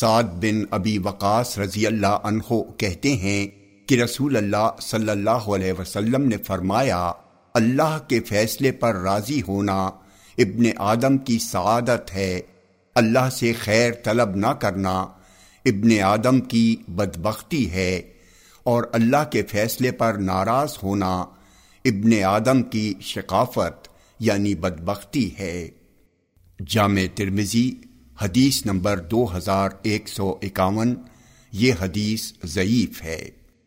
سعد بن ابی وقاص رضی اللہ عنہ کہتے ہیں کہ رسول اللہ صلی اللہ علیہ وسلم نے فرمایا، اللہ کے فیصلے پر راضی ہونا ابن آدم کی سعادت ہے۔ اللہ سے خیر طلب نہ کرنا ابن آدم کی بدبختی ہے۔ اور اللہ کے فیصلے پر ناراض ہونا ابن آدم کی شقافت یعنی بدبختی ہے۔ جامع ترمزی حدیث نمبر دو ہزار ایک سو اکاون یہ حدیث ضعیف ہے۔